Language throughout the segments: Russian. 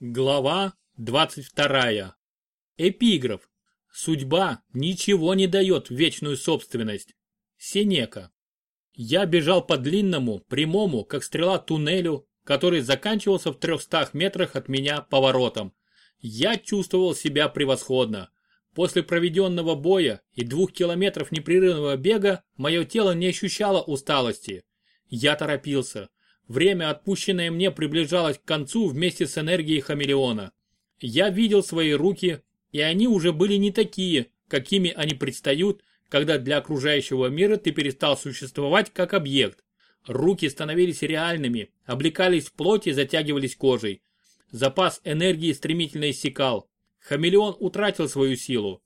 Глава 22. Эпиграф. Судьба ничего не дает в вечную собственность. Синека. Я бежал по длинному, прямому, как стрела туннелю, который заканчивался в 300 метрах от меня поворотом. Я чувствовал себя превосходно. После проведенного боя и двух километров непрерывного бега мое тело не ощущало усталости. Я торопился. Время, отпущенное мне, приближалось к концу вместе с энергией хамелеона. Я видел свои руки, и они уже были не такие, какими они предстают, когда для окружающего мира ты перестал существовать как объект. Руки становились реальными, облекались в плоть и затягивались кожей. Запас энергии стремительно иссякал. Хамелеон утратил свою силу.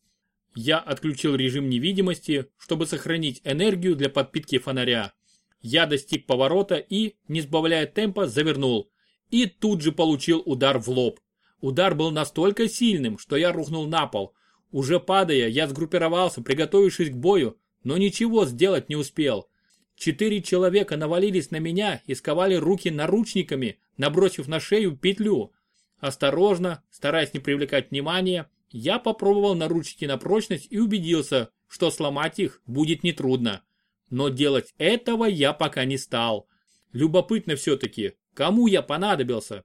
Я отключил режим невидимости, чтобы сохранить энергию для подпитки фонаря. Я достиг поворота и, не сбавляя темпа, завернул. И тут же получил удар в лоб. Удар был настолько сильным, что я рухнул на пол. Уже падая, я сгруппировался, приготовившись к бою, но ничего сделать не успел. Четыре человека навалились на меня и сковали руки наручниками, набросив на шею петлю. Осторожно, стараясь не привлекать внимания, я попробовал наручники на прочность и убедился, что сломать их будет нетрудно. Но делать этого я пока не стал. Любопытно все-таки, кому я понадобился.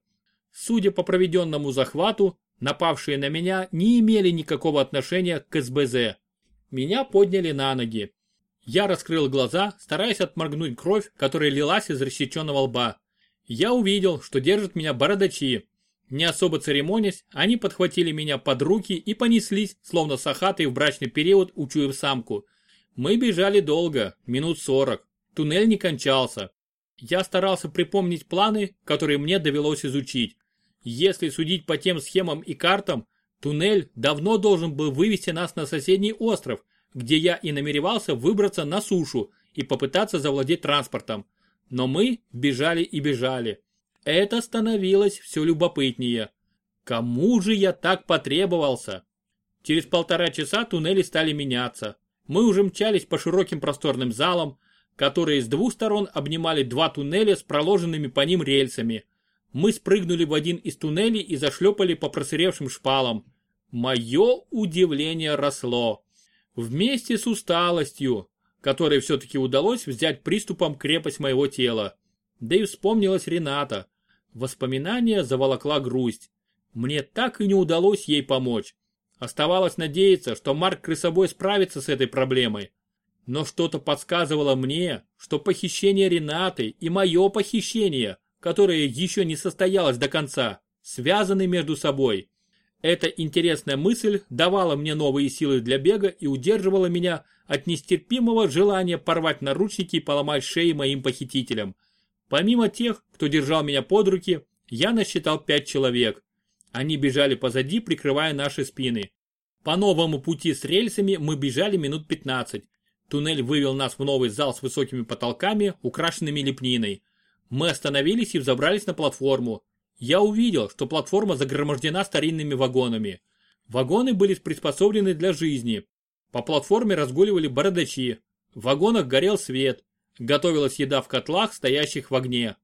Судя по проведенному захвату, напавшие на меня не имели никакого отношения к СБЗ. Меня подняли на ноги. Я раскрыл глаза, стараясь отморгнуть кровь, которая лилась из рассеченного лба. Я увидел, что держат меня бородачи. Не особо церемонясь, они подхватили меня под руки и понеслись, словно сахатый в брачный период, учуяв самку – мы бежали долго, минут сорок. Туннель не кончался. Я старался припомнить планы, которые мне довелось изучить. Если судить по тем схемам и картам, туннель давно должен был вывести нас на соседний остров, где я и намеревался выбраться на сушу и попытаться завладеть транспортом. Но мы бежали и бежали. Это становилось все любопытнее. Кому же я так потребовался? Через полтора часа туннели стали меняться. Мы уже мчались по широким просторным залам, которые с двух сторон обнимали два туннеля с проложенными по ним рельсами. Мы спрыгнули в один из туннелей и зашлепали по просыревшим шпалам. Мое удивление росло. Вместе с усталостью, которой все-таки удалось взять приступом крепость моего тела. Да и вспомнилась Рената. Воспоминания заволокла грусть. Мне так и не удалось ей помочь. Оставалось надеяться, что Марк Крысобой справится с этой проблемой. Но что-то подсказывало мне, что похищение Ренаты и мое похищение, которое еще не состоялось до конца, связаны между собой. Эта интересная мысль давала мне новые силы для бега и удерживала меня от нестерпимого желания порвать наручники и поломать шеи моим похитителям. Помимо тех, кто держал меня под руки, я насчитал пять человек. Они бежали позади, прикрывая наши спины. По новому пути с рельсами мы бежали минут 15. Туннель вывел нас в новый зал с высокими потолками, украшенными лепниной. Мы остановились и взобрались на платформу. Я увидел, что платформа загромождена старинными вагонами. Вагоны были приспособлены для жизни. По платформе разгуливали бородачи. В вагонах горел свет. Готовилась еда в котлах, стоящих в огне.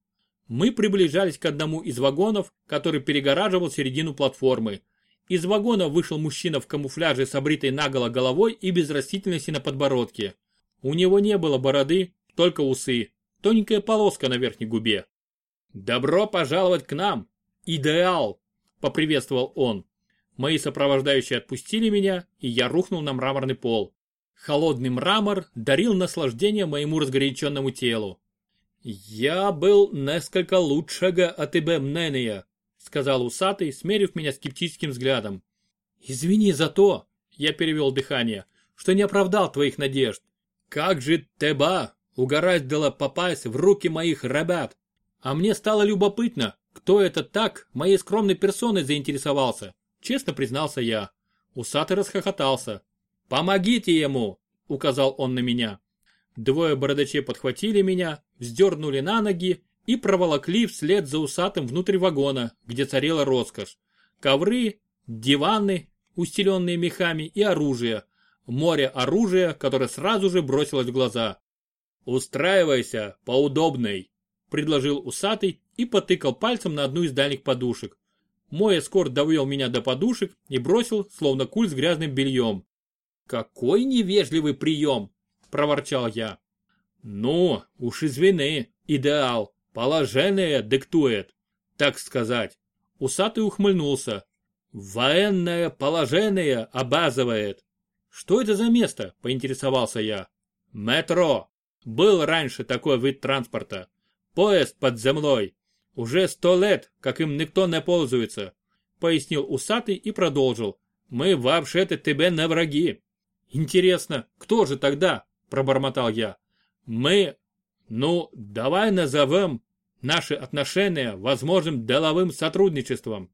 Мы приближались к одному из вагонов, который перегораживал середину платформы. Из вагона вышел мужчина в камуфляже с обритой наголо головой и без растительности на подбородке. У него не было бороды, только усы, тоненькая полоска на верхней губе. «Добро пожаловать к нам! Идеал!» – поприветствовал он. Мои сопровождающие отпустили меня, и я рухнул на мраморный пол. Холодный мрамор дарил наслаждение моему разгоряченному телу. Я был несколько лучшего от Ибемнения, сказал усатый, смерив меня скептическим взглядом. Извини за то, я перевел дыхание, что не оправдал твоих надежд. Как же Теба угораздило попасть в руки моих ребят? А мне стало любопытно, кто это так моей скромной персоной заинтересовался, честно признался я. Усатый расхохотался. «Помогите ему!» – указал он на меня. Двое бородачей подхватили меня, вздернули на ноги и проволокли вслед за усатым внутрь вагона, где царила роскошь. Ковры, диваны, устеленные мехами и оружие. Море оружия, которое сразу же бросилось в глаза. «Устраивайся поудобней», – предложил усатый и потыкал пальцем на одну из дальних подушек. Мой эскорт довел меня до подушек и бросил, словно куль с грязным бельем. «Какой невежливый прием!» – проворчал я. «Ну, уж извини, идеал, положение диктует, так сказать». Усатый ухмыльнулся. «Военное положение обязывает». «Что это за место?» – поинтересовался я. «Метро. Был раньше такой вид транспорта. Поезд под землей. Уже сто лет, как им никто не пользуется», – пояснил усатый и продолжил. «Мы вообще-то тебе не враги». «Интересно, кто же тогда?» – пробормотал я. «Мы... Ну, давай назовем наши отношения возможным деловым сотрудничеством».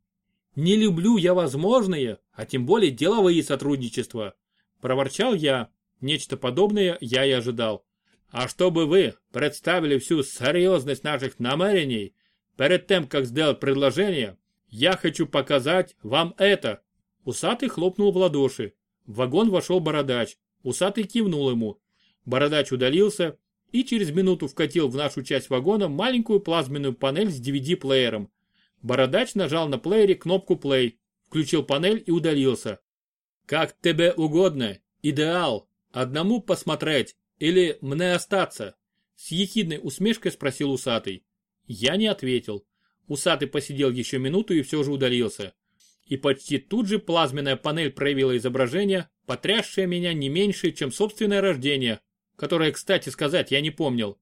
«Не люблю я возможные, а тем более деловые сотрудничества», – проворчал я. Нечто подобное я и ожидал. «А чтобы вы представили всю серьезность наших намерений, перед тем, как сделать предложение, я хочу показать вам это». Усатый хлопнул в ладоши. В вагон вошел бородач. Усатый кивнул ему. Бородач удалился и через минуту вкатил в нашу часть вагона маленькую плазменную панель с DVD-плеером. Бородач нажал на плеере кнопку play, включил панель и удалился. «Как тебе угодно, идеал, одному посмотреть или мне остаться?» С ехидной усмешкой спросил усатый. Я не ответил. Усатый посидел еще минуту и все же удалился. И почти тут же плазменная панель проявила изображение, потрясшее меня не меньше, чем собственное рождение, которое, кстати сказать, я не помнил.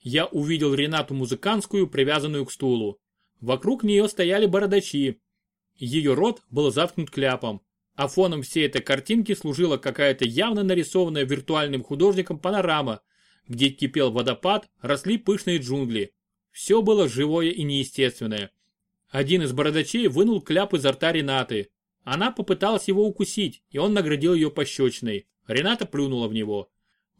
Я увидел Ренату Музыканскую, привязанную к стулу. Вокруг нее стояли бородачи. Ее рот был заткнут кляпом, а фоном всей этой картинки служила какая-то явно нарисованная виртуальным художником панорама, где кипел водопад, росли пышные джунгли. Все было живое и неестественное. Один из бородачей вынул кляп изо рта Ренаты. Она попыталась его укусить, и он наградил ее пощечиной. Рената плюнула в него.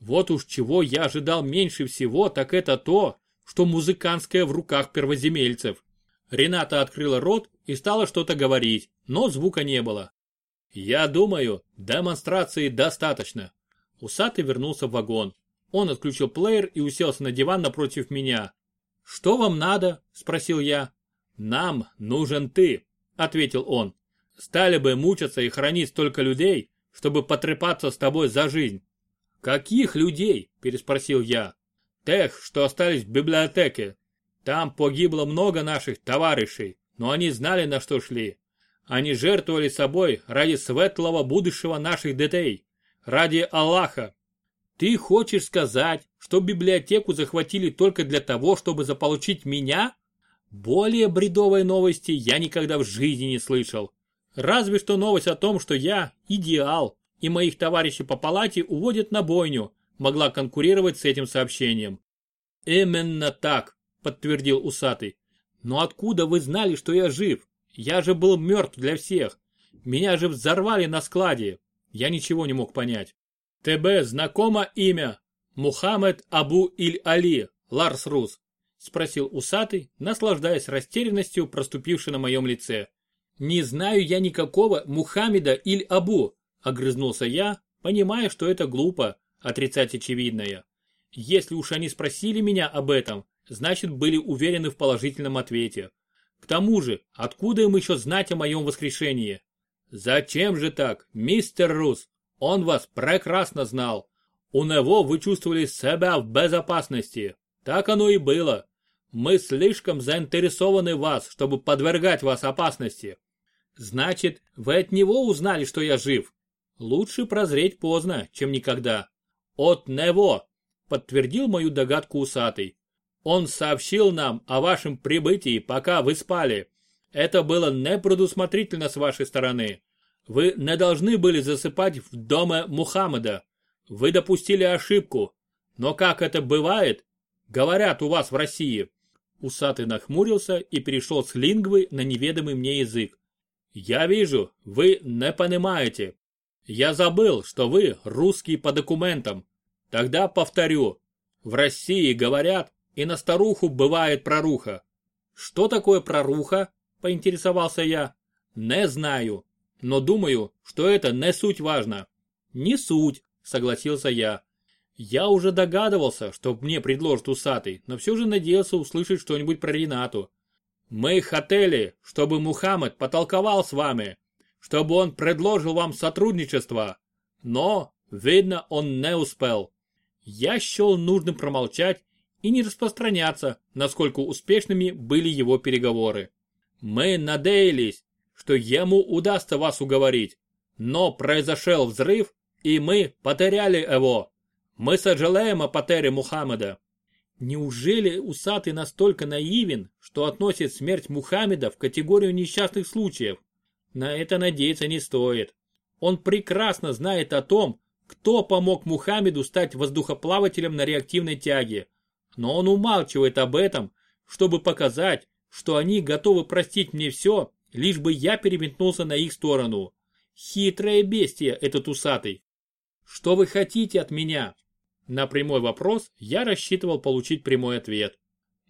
Вот уж чего я ожидал меньше всего, так это то, что музыкантское в руках первоземельцев. Рената открыла рот и стала что-то говорить, но звука не было. «Я думаю, демонстрации достаточно». Усатый вернулся в вагон. Он отключил плеер и уселся на диван напротив меня. «Что вам надо?» – спросил я. «Нам нужен ты», – ответил он. «Стали бы мучаться и хранить столько людей, чтобы потрепаться с тобой за жизнь. «Каких людей?» – переспросил я. «Тех, что остались в библиотеке. Там погибло много наших товарищей, но они знали, на что шли. Они жертвовали собой ради светлого будущего наших детей, ради Аллаха. Ты хочешь сказать, что библиотеку захватили только для того, чтобы заполучить меня? Более бредовой новости я никогда в жизни не слышал. Разве что новость о том, что я идеал, и моих товарищей по палате уводят на бойню, могла конкурировать с этим сообщением. «Именно так», – подтвердил усатый. «Но откуда вы знали, что я жив? Я же был мертв для всех. Меня же взорвали на складе. Я ничего не мог понять». «ТБ знакомо имя? Мухаммед Абу Иль-Али, Ларс Рус?» – спросил усатый, наслаждаясь растерянностью, проступившей на моем лице. «Не знаю я никакого Мухаммеда Иль-Абу», Огрызнулся я, понимая, что это глупо, отрицать очевидное. Если уж они спросили меня об этом, значит были уверены в положительном ответе. К тому же, откуда им еще знать о моем воскрешении? Зачем же так, мистер Рус? Он вас прекрасно знал. У него вы чувствовали себя в безопасности. Так оно и было. Мы слишком заинтересованы в вас, чтобы подвергать вас опасности. Значит, вы от него узнали, что я жив? Лучше прозреть поздно, чем никогда. От него, подтвердил мою догадку усатый. Он сообщил нам о вашем прибытии, пока вы спали. Это было непредусмотрительно с вашей стороны. Вы не должны были засыпать в доме Мухаммеда. Вы допустили ошибку. Но как это бывает, говорят у вас в России. Усатый нахмурился и перешел с лингвы на неведомый мне язык. Я вижу, вы не понимаете. Я забыл, что вы русский по документам. Тогда повторю. В России говорят, и на старуху бывает проруха. Что такое проруха? Поинтересовался я. Не знаю, но думаю, что это не суть важно. Не суть, согласился я. Я уже догадывался, что мне предложат усатый, но все же надеялся услышать что-нибудь про Ренату. Мы хотели, чтобы Мухаммед потолковал с вами, чтобы он предложил вам сотрудничество, но, видно, он не успел. Я счел нужным промолчать и не распространяться, насколько успешными были его переговоры. Мы надеялись, что ему удастся вас уговорить, но произошел взрыв, и мы потеряли его. Мы сожалеем о потере Мухаммеда. Неужели усатый настолько наивен, что относит смерть Мухаммеда в категорию несчастных случаев? На это надеяться не стоит. Он прекрасно знает о том, кто помог Мухаммеду стать воздухоплавателем на реактивной тяге. Но он умалчивает об этом, чтобы показать, что они готовы простить мне все, лишь бы я переметнулся на их сторону. Хитрое бестия этот усатый. Что вы хотите от меня? На прямой вопрос я рассчитывал получить прямой ответ.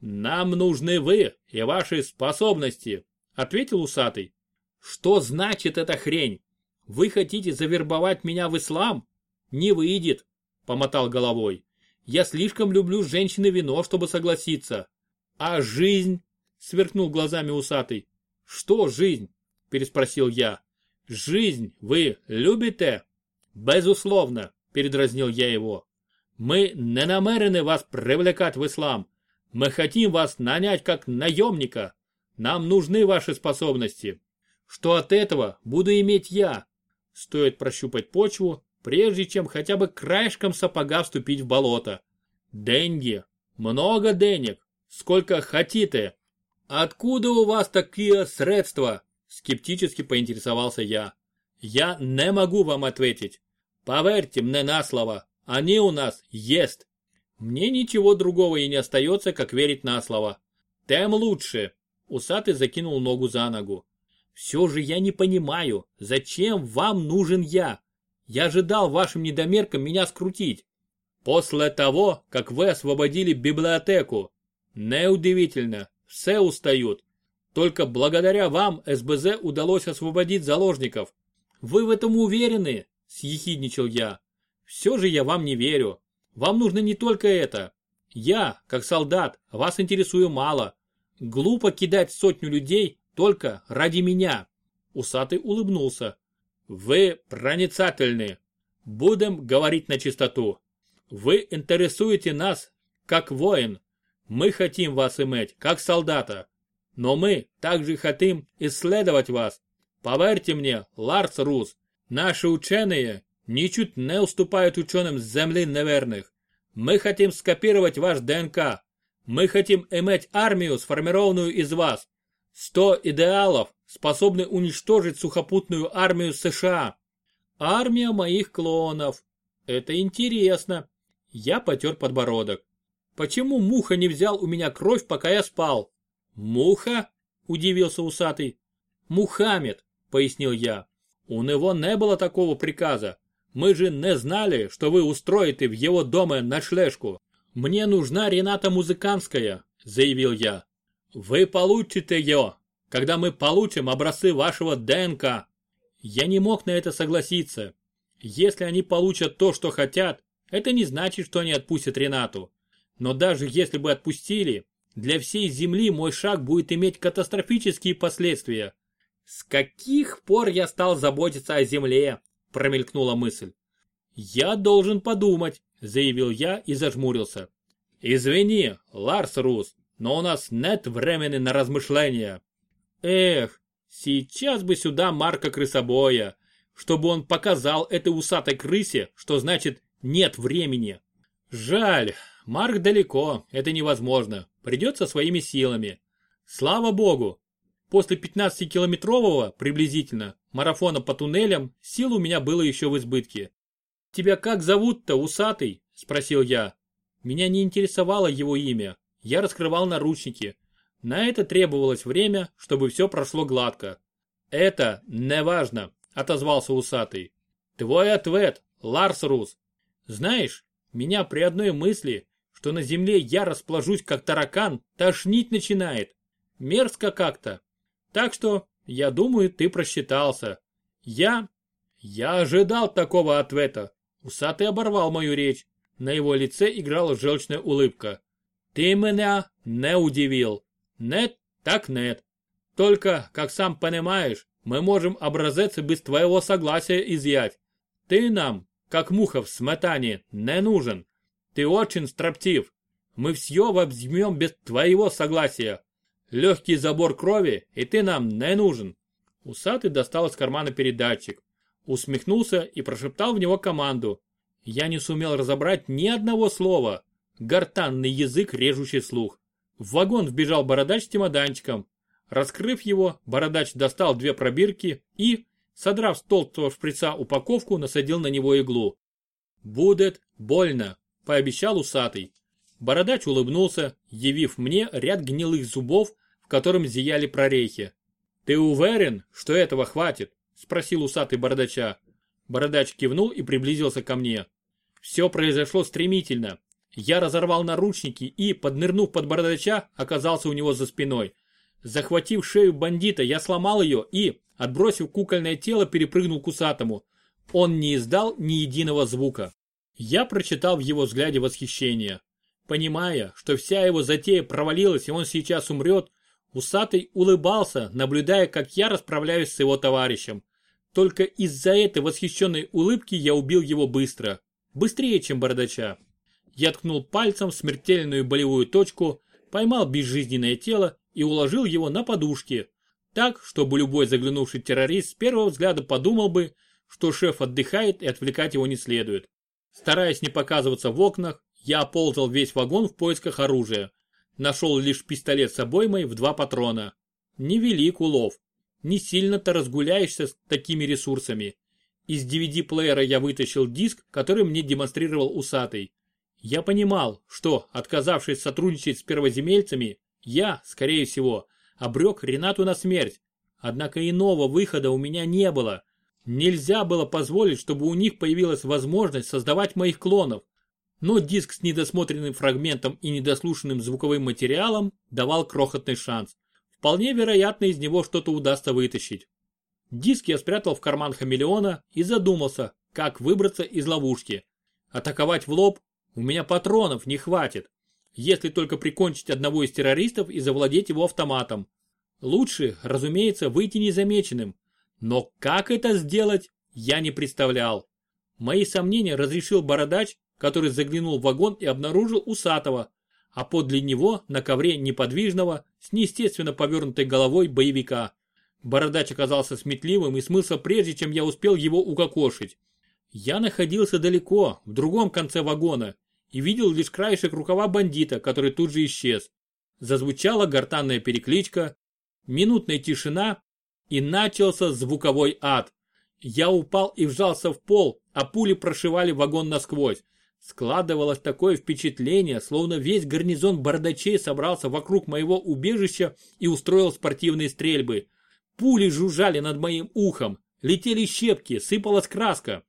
«Нам нужны вы и ваши способности», — ответил усатый. «Что значит эта хрень? Вы хотите завербовать меня в ислам? Не выйдет», — помотал головой. «Я слишком люблю женщины вино, чтобы согласиться». «А жизнь?» — сверкнул глазами усатый. «Что жизнь?» — переспросил я. «Жизнь вы любите?» «Безусловно», — передразнил я его. Мы не намерены вас привлекать в ислам. Мы хотим вас нанять как наемника. Нам нужны ваши способности. Что от этого буду иметь я? Стоит прощупать почву, прежде чем хотя бы краешком сапога вступить в болото. Деньги. Много денег. Сколько хотите. Откуда у вас такие средства? Скептически поинтересовался я. Я не могу вам ответить. Поверьте мне на слово, они у нас есть. Мне ничего другого и не остается, как верить на слово. Тем лучше. Усатый закинул ногу за ногу. Все же я не понимаю, зачем вам нужен я? Я ожидал вашим недомеркам меня скрутить. После того, как вы освободили библиотеку. Неудивительно, все устают. Только благодаря вам СБЗ удалось освободить заложников. Вы в этом уверены? Съехидничал я. Все же я вам не верю. Вам нужно не только это. Я, как солдат, вас интересую мало. Глупо кидать сотню людей только ради меня. Усатый улыбнулся. Вы проницательны. Будем говорить на чистоту. Вы интересуете нас, как воин. Мы хотим вас иметь, как солдата. Но мы также хотим исследовать вас. Поверьте мне, Ларс Рус, наши ученые ничуть не уступают ученым с Земли неверных. Мы хотим скопировать ваш ДНК. Мы хотим иметь армию, сформированную из вас. Сто идеалов, способны уничтожить сухопутную армию США. Армия моих клонов. Это интересно. Я потер подбородок. Почему Муха не взял у меня кровь, пока я спал? Муха? Удивился усатый. Мухаммед, пояснил я. У него не было такого приказа. Мы же не знали, что вы устроите в его доме ночлежку. Мне нужна Рената Музыканская, заявил я. Вы получите ее, когда мы получим образцы вашего ДНК. Я не мог на это согласиться. Если они получат то, что хотят, это не значит, что они отпустят Ренату. Но даже если бы отпустили, для всей Земли мой шаг будет иметь катастрофические последствия. С каких пор я стал заботиться о Земле? промелькнула мысль. «Я должен подумать», — заявил я и зажмурился. «Извини, Ларс Рус, но у нас нет времени на размышления». «Эх, сейчас бы сюда Марка Крысобоя, чтобы он показал этой усатой крысе, что значит «нет времени». Жаль, Марк далеко, это невозможно, придется своими силами. Слава богу, после 15-километрового, приблизительно, марафона по туннелям, сил у меня было еще в избытке. «Тебя как зовут-то, усатый?» – спросил я. Меня не интересовало его имя. Я раскрывал наручники. На это требовалось время, чтобы все прошло гладко. «Это не важно», – отозвался усатый. «Твой ответ, Ларс Рус. Знаешь, меня при одной мысли, что на земле я расположусь как таракан, тошнить начинает. Мерзко как-то. Так что я думаю, ты просчитался. Я... Я ожидал такого ответа. Усатый оборвал мою речь. На его лице играла желчная улыбка. Ты меня не удивил. Нет, Так нет. Только, как сам понимаешь, мы можем образец без твоего согласия изъять. Ты нам, как муха в сметане, не нужен. Ты очень строптив. Мы все возьмем без твоего согласия. Легкий забор крови, и ты нам не нужен. Усатый достал из кармана передатчик, усмехнулся и прошептал в него команду. Я не сумел разобрать ни одного слова. Гортанный язык, режущий слух. В вагон вбежал бородач с чемоданчиком. Раскрыв его, бородач достал две пробирки и, содрав с толстого шприца упаковку, насадил на него иглу. «Будет больно», – пообещал усатый. Бородач улыбнулся, явив мне ряд гнилых зубов, в котором зияли прорехи. «Ты уверен, что этого хватит?» – спросил усатый бородача. Бородач кивнул и приблизился ко мне. Все произошло стремительно. Я разорвал наручники и, поднырнув под бородача, оказался у него за спиной. Захватив шею бандита, я сломал ее и, отбросив кукольное тело, перепрыгнул к усатому. Он не издал ни единого звука. Я прочитал в его взгляде восхищение. Понимая, что вся его затея провалилась и он сейчас умрет, усатый улыбался, наблюдая, как я расправляюсь с его товарищем. Только из-за этой восхищенной улыбки я убил его быстро. Быстрее, чем бардача. Я ткнул пальцем в смертельную болевую точку, поймал безжизненное тело и уложил его на подушки. Так, чтобы любой заглянувший террорист с первого взгляда подумал бы, что шеф отдыхает и отвлекать его не следует. Стараясь не показываться в окнах, я оползал весь вагон в поисках оружия. Нашел лишь пистолет с обоймой в два патрона. Невелик улов. Не сильно-то разгуляешься с такими ресурсами. Из DVD-плеера я вытащил диск, который мне демонстрировал усатый. Я понимал, что, отказавшись сотрудничать с первоземельцами, я, скорее всего, обрек Ренату на смерть. Однако иного выхода у меня не было. Нельзя было позволить, чтобы у них появилась возможность создавать моих клонов. Но диск с недосмотренным фрагментом и недослушанным звуковым материалом давал крохотный шанс. Вполне вероятно, из него что-то удастся вытащить. Диск я спрятал в карман хамелеона и задумался, как выбраться из ловушки. Атаковать в лоб? У меня патронов не хватит. Если только прикончить одного из террористов и завладеть его автоматом. Лучше, разумеется, выйти незамеченным. Но как это сделать, я не представлял. Мои сомнения разрешил бородач, который заглянул в вагон и обнаружил усатого, а подле него на ковре неподвижного, с неестественно повернутой головой боевика. Бородач оказался сметливым и смылся прежде, чем я успел его укокошить. Я находился далеко, в другом конце вагона, и видел лишь краешек рукава бандита, который тут же исчез. Зазвучала гортанная перекличка, минутная тишина, и начался звуковой ад. Я упал и вжался в пол, а пули прошивали вагон насквозь. Складывалось такое впечатление, словно весь гарнизон бардачей собрался вокруг моего убежища и устроил спортивные стрельбы. Пули жужжали над моим ухом, летели щепки, сыпалась краска.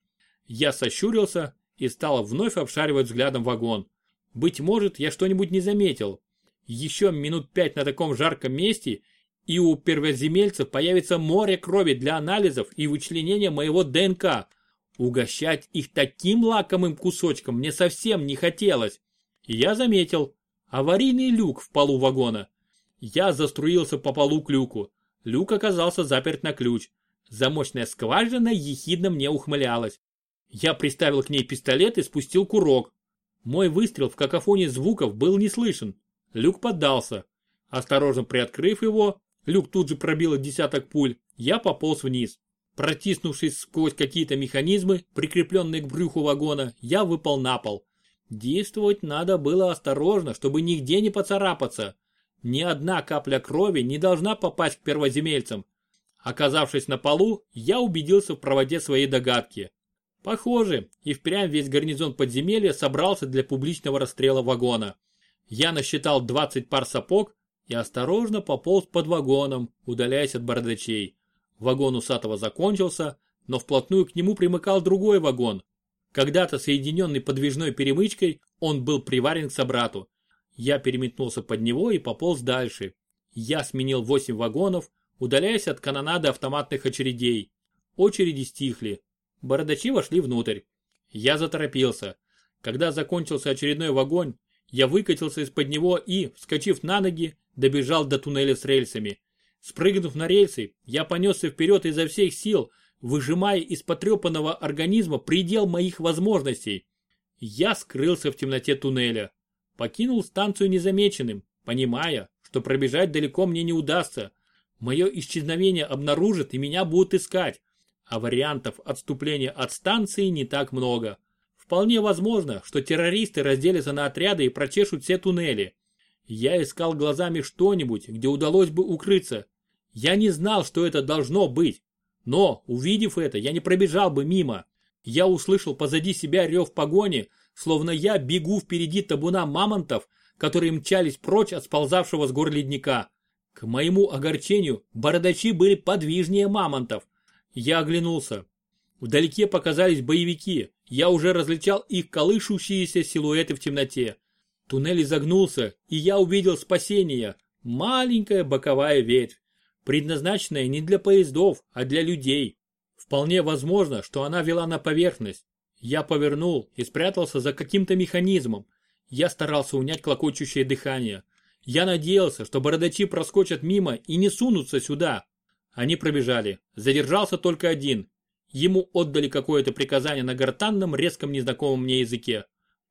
Я сощурился и стал вновь обшаривать взглядом вагон. Быть может, я что-нибудь не заметил. Еще минут пять на таком жарком месте, и у первоземельцев появится море крови для анализов и вычленения моего ДНК – Угощать их таким лакомым кусочком мне совсем не хотелось. я заметил аварийный люк в полу вагона. Я заструился по полу к люку. Люк оказался заперт на ключ. Замочная скважина ехидно мне ухмылялась. Я приставил к ней пистолет и спустил курок. Мой выстрел в какофоне звуков был не слышен. Люк поддался. Осторожно приоткрыв его, люк тут же пробило десяток пуль, я пополз вниз. Протиснувшись сквозь какие-то механизмы, прикрепленные к брюху вагона, я выпал на пол. Действовать надо было осторожно, чтобы нигде не поцарапаться. Ни одна капля крови не должна попасть к первоземельцам. Оказавшись на полу, я убедился в правоте своей догадки. Похоже, и впрямь весь гарнизон подземелья собрался для публичного расстрела вагона. Я насчитал 20 пар сапог и осторожно пополз под вагоном, удаляясь от бардачей. Вагон усатого закончился, но вплотную к нему примыкал другой вагон. Когда-то соединенный подвижной перемычкой, он был приварен к собрату. Я переметнулся под него и пополз дальше. Я сменил 8 вагонов, удаляясь от канонады автоматных очередей. Очереди стихли. Бородачи вошли внутрь. Я заторопился. Когда закончился очередной вагон, Я выкатился из-под него и, вскочив на ноги, добежал до туннеля с рельсами. Спрыгнув на рельсы, я понесся вперед изо всех сил, выжимая из потрепанного организма предел моих возможностей. Я скрылся в темноте туннеля. Покинул станцию незамеченным, понимая, что пробежать далеко мне не удастся. Мое исчезновение обнаружат и меня будут искать. А вариантов отступления от станции не так много. Вполне возможно, что террористы разделятся на отряды и прочешут все туннели. Я искал глазами что-нибудь, где удалось бы укрыться. Я не знал, что это должно быть. Но, увидев это, я не пробежал бы мимо. Я услышал позади себя рев погони, словно я бегу впереди табуна мамонтов, которые мчались прочь от сползавшего с гор ледника. К моему огорчению, бородачи были подвижнее мамонтов. Я оглянулся. Вдалеке показались боевики. Я уже различал их колышущиеся силуэты в темноте. Туннель изогнулся, и я увидел спасение. Маленькая боковая ветвь, предназначенная не для поездов, а для людей. Вполне возможно, что она вела на поверхность. Я повернул и спрятался за каким-то механизмом. Я старался унять клокочущее дыхание. Я надеялся, что бородачи проскочат мимо и не сунутся сюда. Они пробежали. Задержался только один. Ему отдали какое-то приказание на гортанном, резком незнакомом мне языке.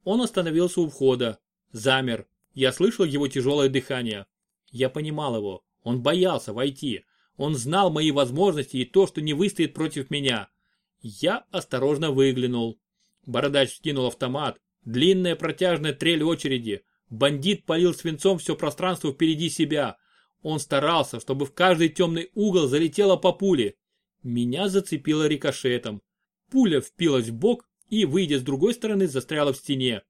Он остановился у входа, Замер. Я слышал его тяжелое дыхание. Я понимал его. Он боялся войти. Он знал мои возможности и то, что не выстоит против меня. Я осторожно выглянул. Бородач скинул автомат. Длинная протяжная трель очереди. Бандит палил свинцом все пространство впереди себя. Он старался, чтобы в каждый темный угол залетела по пуле. Меня зацепило рикошетом. Пуля впилась в бок и, выйдя с другой стороны, застряла в стене.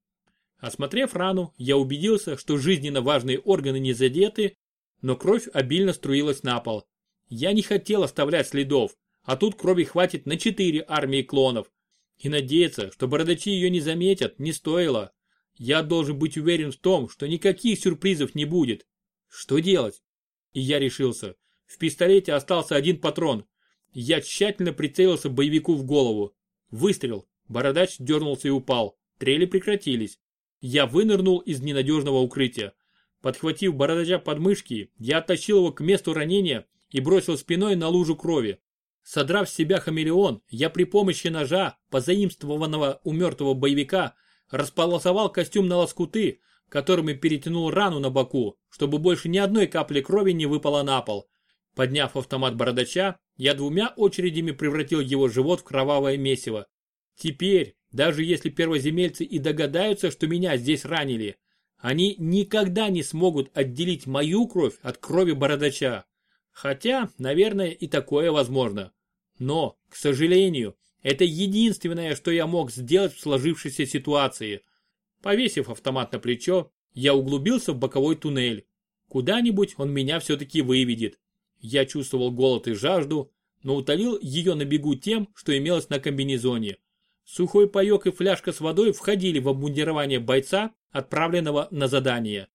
Осмотрев рану, я убедился, что жизненно важные органы не задеты, но кровь обильно струилась на пол. Я не хотел оставлять следов, а тут крови хватит на четыре армии клонов. И надеяться, что бородачи ее не заметят, не стоило. Я должен быть уверен в том, что никаких сюрпризов не будет. Что делать? И я решился. В пистолете остался один патрон. Я тщательно прицелился боевику в голову. Выстрел. Бородач дернулся и упал. Трели прекратились. Я вынырнул из ненадежного укрытия. Подхватив бородача под мышки, я оттащил его к месту ранения и бросил спиной на лужу крови. Содрав с себя хамелеон, я при помощи ножа, позаимствованного у мертвого боевика, располосовал костюм на лоскуты, которыми перетянул рану на боку, чтобы больше ни одной капли крови не выпало на пол. Подняв автомат бородача, я двумя очередями превратил его живот в кровавое месиво. Теперь, даже если первоземельцы и догадаются, что меня здесь ранили, они никогда не смогут отделить мою кровь от крови бородача. Хотя, наверное, и такое возможно. Но, к сожалению, это единственное, что я мог сделать в сложившейся ситуации. Повесив автомат на плечо, я углубился в боковой туннель. Куда-нибудь он меня все-таки выведет. Я чувствовал голод и жажду, но утолил ее на бегу тем, что имелось на комбинезоне. Сухой паек и фляжка с водой входили в обмундирование бойца, отправленного на задание.